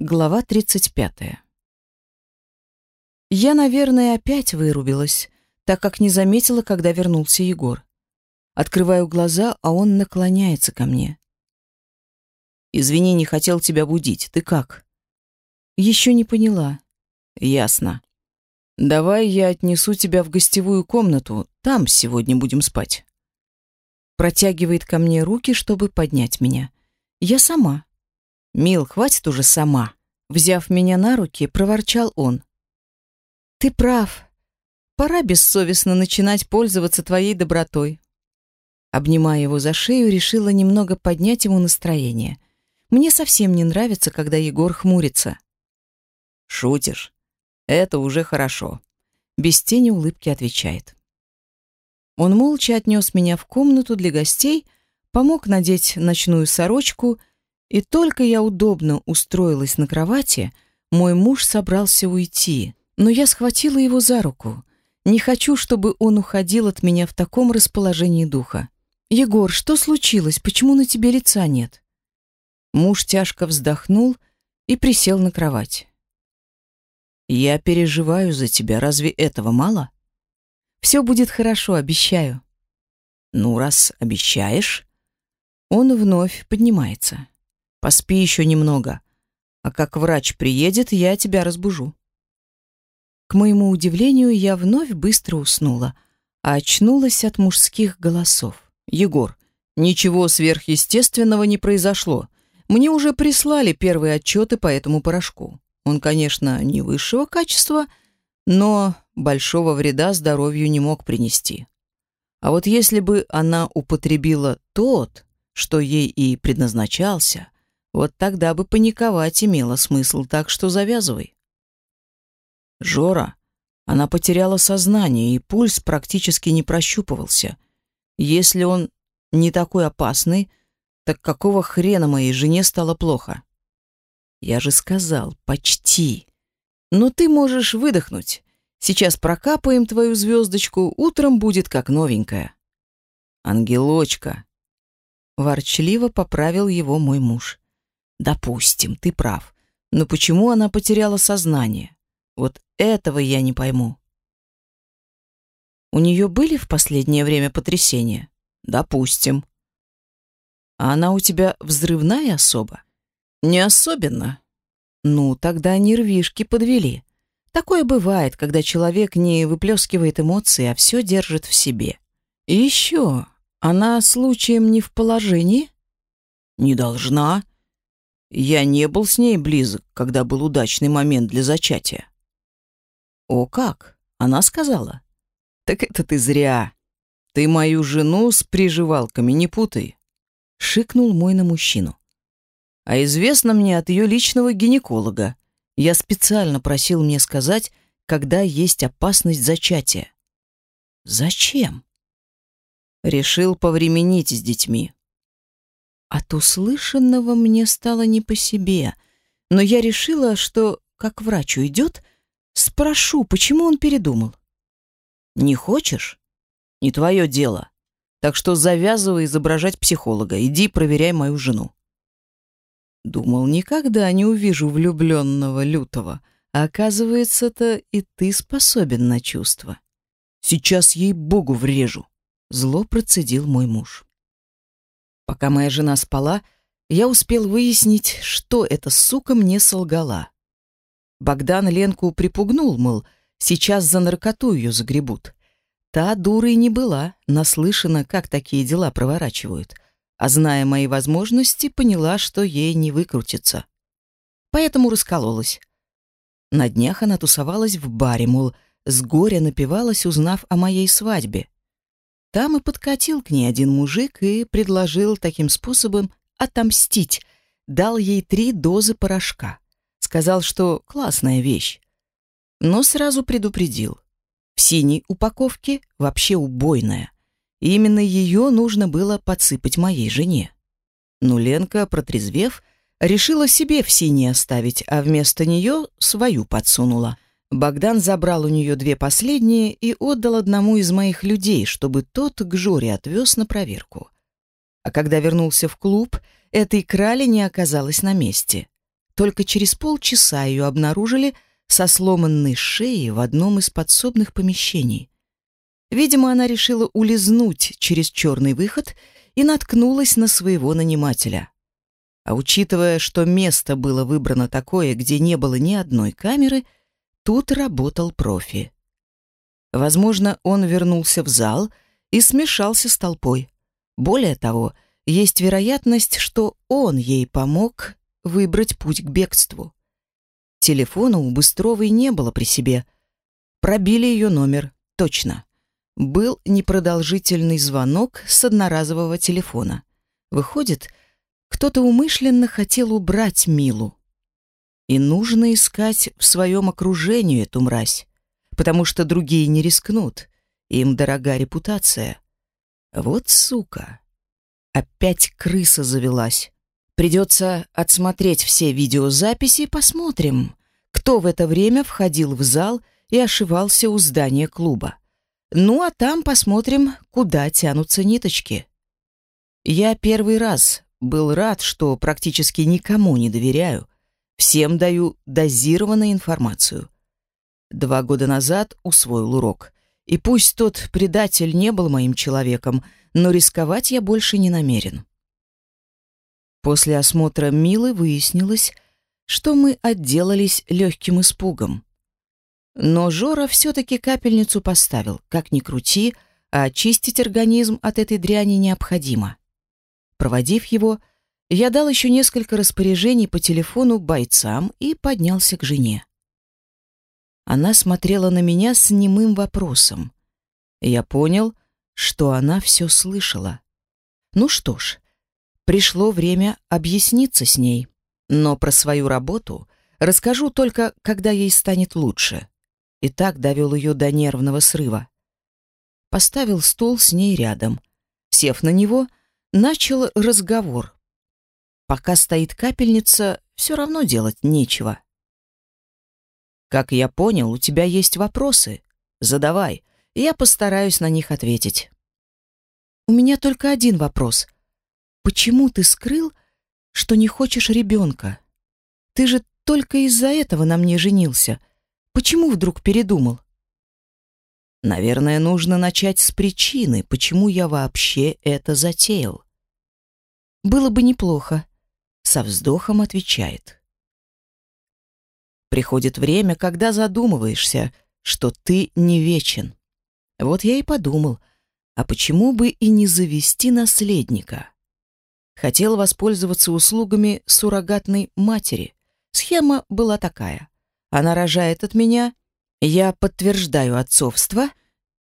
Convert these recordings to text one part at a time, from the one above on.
Глава 35. Я, наверное, опять вырубилась, так как не заметила, когда вернулся Егор. Открываю глаза, а он наклоняется ко мне. «Извини, не хотел тебя будить. Ты как?» «Еще не поняла». «Ясно. Давай я отнесу тебя в гостевую комнату. Там сегодня будем спать». Протягивает ко мне руки, чтобы поднять меня. «Я сама». «Мил, хватит уже сама!» Взяв меня на руки, проворчал он. «Ты прав. Пора бессовестно начинать пользоваться твоей добротой». Обнимая его за шею, решила немного поднять ему настроение. Мне совсем не нравится, когда Егор хмурится. «Шутишь? Это уже хорошо», — без тени улыбки отвечает. Он молча отнес меня в комнату для гостей, помог надеть ночную сорочку и только я удобно устроилась на кровати, мой муж собрался уйти, но я схватила его за руку. Не хочу, чтобы он уходил от меня в таком расположении духа. «Егор, что случилось? Почему на тебе лица нет?» Муж тяжко вздохнул и присел на кровать. «Я переживаю за тебя. Разве этого мало?» «Все будет хорошо, обещаю». «Ну, раз обещаешь...» Он вновь поднимается. Поспи еще немного. А как врач приедет, я тебя разбужу. К моему удивлению, я вновь быстро уснула, а очнулась от мужских голосов. Егор, ничего сверхъестественного не произошло. Мне уже прислали первые отчеты по этому порошку. Он, конечно, не высшего качества, но большого вреда здоровью не мог принести. А вот если бы она употребила тот, что ей и предназначался, вот тогда бы паниковать имело смысл, так что завязывай. Жора, она потеряла сознание, и пульс практически не прощупывался. Если он не такой опасный, так какого хрена моей жене стало плохо? Я же сказал, почти. Но ты можешь выдохнуть. Сейчас прокапаем твою звездочку, утром будет как новенькая. Ангелочка. Ворчливо поправил его мой муж. Допустим, ты прав. Но почему она потеряла сознание? Вот этого я не пойму. У нее были в последнее время потрясения? Допустим. А она у тебя взрывная особа? Не особенно. Ну, тогда нервишки подвели. Такое бывает, когда человек не выплескивает эмоции, а все держит в себе. И еще, она случаем не в положении? Не должна. Я не был с ней близок, когда был удачный момент для зачатия. О, как? Она сказала. Так это ты зря. Ты мою жену с приживалками не путай. Шикнул мой на мужчину. А известно мне от ее личного гинеколога. Я специально просил мне сказать, когда есть опасность зачатия. Зачем? Решил повременить с детьми. От услышанного мне стало не по себе, но я решила, что, как врач уйдет, спрошу, почему он передумал. «Не хочешь? Не твое дело. Так что завязывай изображать психолога, иди проверяй мою жену». Думал, никогда не увижу влюбленного лютого, а оказывается-то и ты способен на чувства. Сейчас ей Богу врежу, зло процедил мой муж. Пока моя жена спала, я успел выяснить, что эта сука мне солгала. Богдан Ленку припугнул, мол, сейчас за наркоту ее загребут. Та дурой не была, наслышана, как такие дела проворачивают, а зная мои возможности, поняла, что ей не выкрутиться. Поэтому раскололась. На днях она тусовалась в баре, мол, с горя напивалась, узнав о моей свадьбе. Там и подкатил к ней один мужик и предложил таким способом отомстить. Дал ей три дозы порошка. Сказал, что классная вещь. Но сразу предупредил. В синей упаковке вообще убойная. Именно ее нужно было подсыпать моей жене. Но Ленка, протрезвев, решила себе в синей оставить, а вместо нее свою подсунула — Богдан забрал у нее две последние и отдал одному из моих людей, чтобы тот к Жоре отвез на проверку. А когда вернулся в клуб, этой крали не оказалось на месте. только через полчаса ее обнаружили со сломанной шеей в одном из подсобных помещений. Видимо, она решила улизнуть через черный выход и наткнулась на своего нанимателя. А учитывая, что место было выбрано такое, где не было ни одной камеры, тут работал профи. Возможно, он вернулся в зал и смешался с толпой. Более того, есть вероятность, что он ей помог выбрать путь к бегству. Телефона у Быстровой не было при себе. Пробили ее номер, точно. Был непродолжительный звонок с одноразового телефона. Выходит, кто-то умышленно хотел убрать Милу. И нужно искать в своем окружении эту мразь, потому что другие не рискнут, им дорога репутация. Вот сука. Опять крыса завелась. Придется отсмотреть все видеозаписи и посмотрим, кто в это время входил в зал и ошивался у здания клуба. Ну а там посмотрим, куда тянутся ниточки. Я первый раз был рад, что практически никому не доверяю. Всем даю дозированную информацию. Два года назад усвоил урок. И пусть тот предатель не был моим человеком, но рисковать я больше не намерен. После осмотра Милы выяснилось, что мы отделались легким испугом. Но Жора все-таки капельницу поставил, как ни крути, а очистить организм от этой дряни необходимо. Проводив его, я дал еще несколько распоряжений по телефону бойцам и поднялся к жене. Она смотрела на меня с немым вопросом. Я понял, что она все слышала. Ну что ж, пришло время объясниться с ней, но про свою работу расскажу только, когда ей станет лучше. И так довел ее до нервного срыва. Поставил стул с ней рядом. Сев на него, начал разговор. Пока стоит капельница, все равно делать нечего. Как я понял, у тебя есть вопросы. Задавай, я постараюсь на них ответить. У меня только один вопрос. Почему ты скрыл, что не хочешь ребенка? Ты же только из-за этого на мне женился. Почему вдруг передумал? Наверное, нужно начать с причины, почему я вообще это затеял. Было бы неплохо, со вздохом отвечает. Приходит время, когда задумываешься, что ты не вечен. Вот я и подумал, а почему бы и не завести наследника? Хотел воспользоваться услугами суррогатной матери. Схема была такая. Она рожает от меня, я подтверждаю отцовство,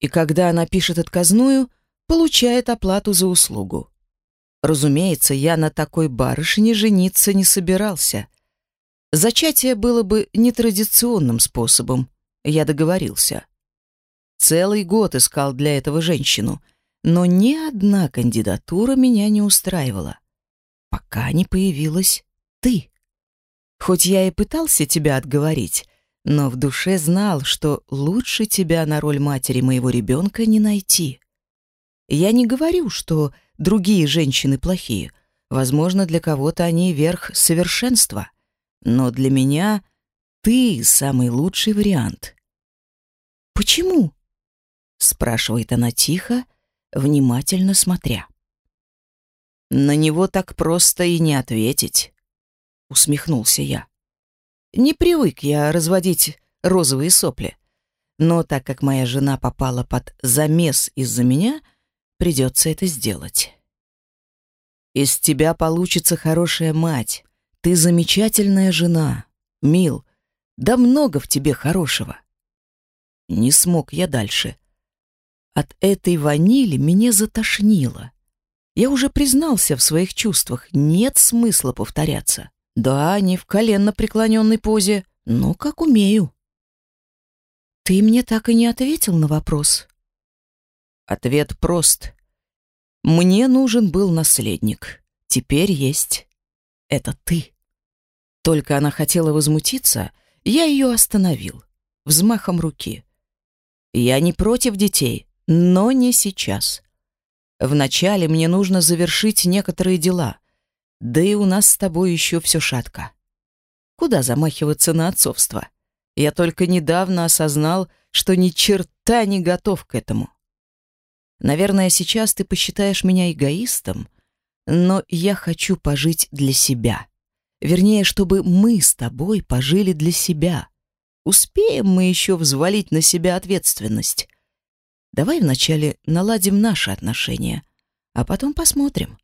и когда она пишет отказную, получает оплату за услугу. Разумеется, я на такой барышне жениться не собирался. Зачатие было бы нетрадиционным способом, я договорился. Целый год искал для этого женщину, но ни одна кандидатура меня не устраивала. Пока не появилась ты. Хоть я и пытался тебя отговорить, но в душе знал, что лучше тебя на роль матери моего ребенка не найти. Я не говорю, что другие женщины плохие. Возможно, для кого-то они верх совершенства. Но для меня ты самый лучший вариант. Почему? спрашивает она тихо, внимательно смотря. На него так просто и не ответить, усмехнулся я. Не привык я разводить розовые сопли. Но так как моя жена попала под замес из-за меня, придется это сделать. Из тебя получится хорошая мать. Ты замечательная жена. Мил, да много в тебе хорошего. Не смог я дальше. От этой ванили меня затошнило. Я уже признался в своих чувствах, нет смысла повторяться. Да, не в коленно преклоненной позе, но как умею. Ты мне так и не ответил на вопрос. Ответ прост. Мне нужен был наследник. Теперь есть. Это ты. Только она хотела возмутиться, я ее остановил. Взмахом руки. Я не против детей, но не сейчас. Вначале мне нужно завершить некоторые дела — да и у нас с тобой еще все шатко. Куда замахиваться на отцовство? Я только недавно осознал, что ни черта не готов к этому. Наверное, сейчас ты посчитаешь меня эгоистом, но я хочу пожить для себя. Вернее, чтобы мы с тобой пожили для себя. Успеем мы еще взвалить на себя ответственность. Давай вначале наладим наши отношения, а потом посмотрим.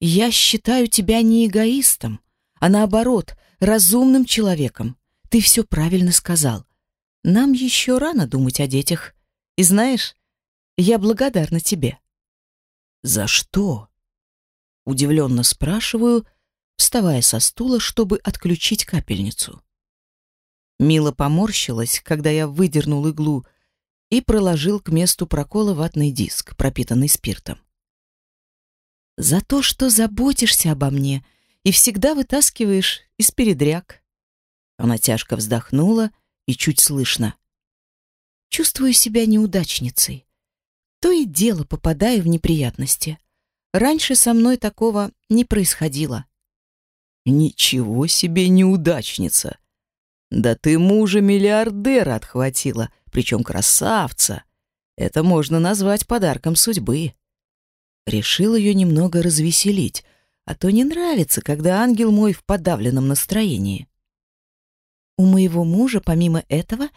Я считаю тебя не эгоистом, а наоборот, разумным человеком. Ты все правильно сказал. Нам еще рано думать о детях. И знаешь, я благодарна тебе. За что? Удивленно спрашиваю, вставая со стула, чтобы отключить капельницу. Мила поморщилась, когда я выдернул иглу и проложил к месту прокола ватный диск, пропитанный спиртом. «За то, что заботишься обо мне и всегда вытаскиваешь из передряг». Она тяжко вздохнула и чуть слышно. «Чувствую себя неудачницей. То и дело попадаю в неприятности. Раньше со мной такого не происходило». «Ничего себе неудачница! Да ты мужа миллиардера отхватила!» причем красавца. Это можно назвать подарком судьбы. Решил ее немного развеселить, а то не нравится, когда ангел мой в подавленном настроении. У моего мужа, помимо этого,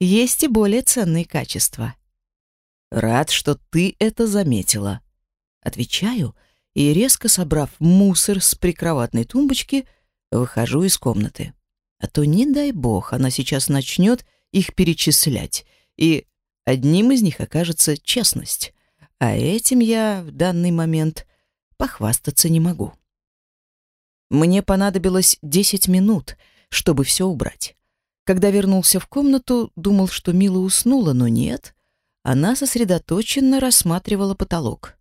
есть и более ценные качества. Рад, что ты это заметила. Отвечаю и, резко собрав мусор с прикроватной тумбочки, выхожу из комнаты. А то, не дай бог, она сейчас начнет их перечислять, и одним из них окажется честность. А этим я в данный момент похвастаться не могу. Мне понадобилось 10 минут, чтобы все убрать. Когда вернулся в комнату, думал, что Мила уснула, но нет. Она сосредоточенно рассматривала потолок.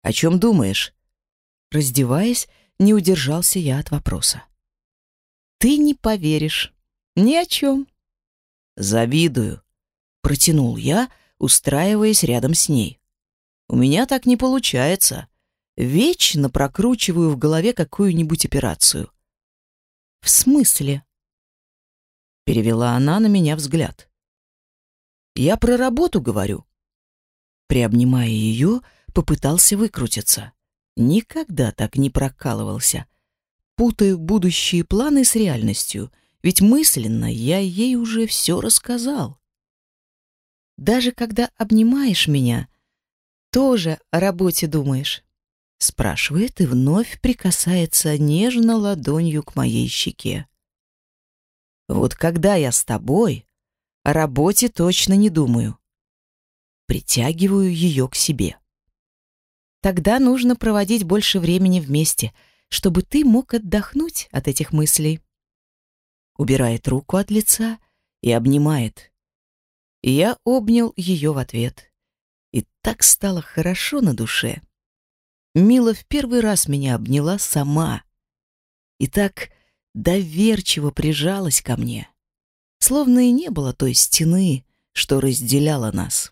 «О чем думаешь?» Раздеваясь, не удержался я от вопроса. «Ты не поверишь. Ни о чем». «Завидую», — протянул я, устраиваясь рядом с ней. «У меня так не получается. Вечно прокручиваю в голове какую-нибудь операцию». «В смысле?» Перевела она на меня взгляд. «Я про работу говорю». Приобнимая ее, попытался выкрутиться. Никогда так не прокалывался. Путаю будущие планы с реальностью — ведь мысленно я ей уже все рассказал. Даже когда обнимаешь меня, тоже о работе думаешь? Спрашивает и вновь прикасается нежно ладонью к моей щеке. Вот когда я с тобой, о работе точно не думаю. Притягиваю ее к себе. Тогда нужно проводить больше времени вместе, чтобы ты мог отдохнуть от этих мыслей убирает руку от лица и обнимает. я обнял ее в ответ. И так стало хорошо на душе. Мила в первый раз меня обняла сама. И так доверчиво прижалась ко мне. Словно и не было той стены, что разделяла нас.